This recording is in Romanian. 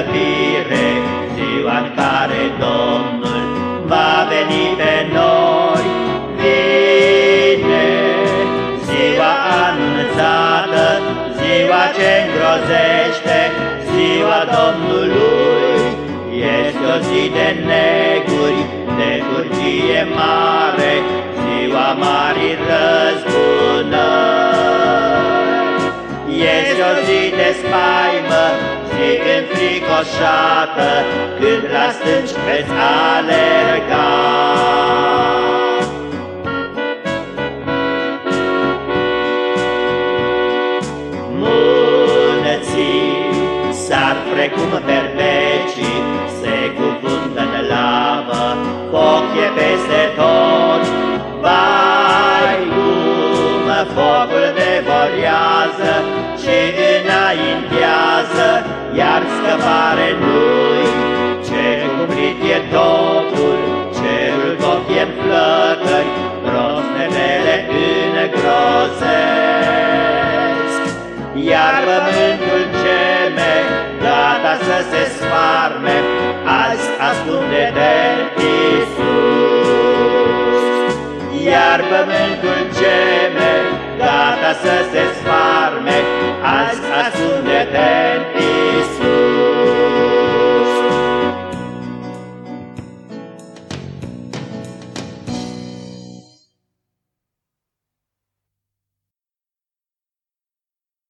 slăvire, ziua în care Domnul va veni pe noi. Vine ziua anunțată, ziua ce îngrozește, ziua Domnului. Este o zi de neguri, de curgie mare, ziua marii răzbunări. Este o zi de spaimă, zi înfricoșată Când la stânci veți alerga Sar precum berbecii, se cuvântă în lavă, foc e peste tot. Vai, cum focul devorează și înaintează, iar scăpare nu-i. Ce cumplit e totul, cerul tot e în flăcări, rosnetele îngrozesc. Iar pământul geme, gata să se sfarme, azi ascunde de Iisus. Iar pământul geme, gata să se sfarme, azi ascunde de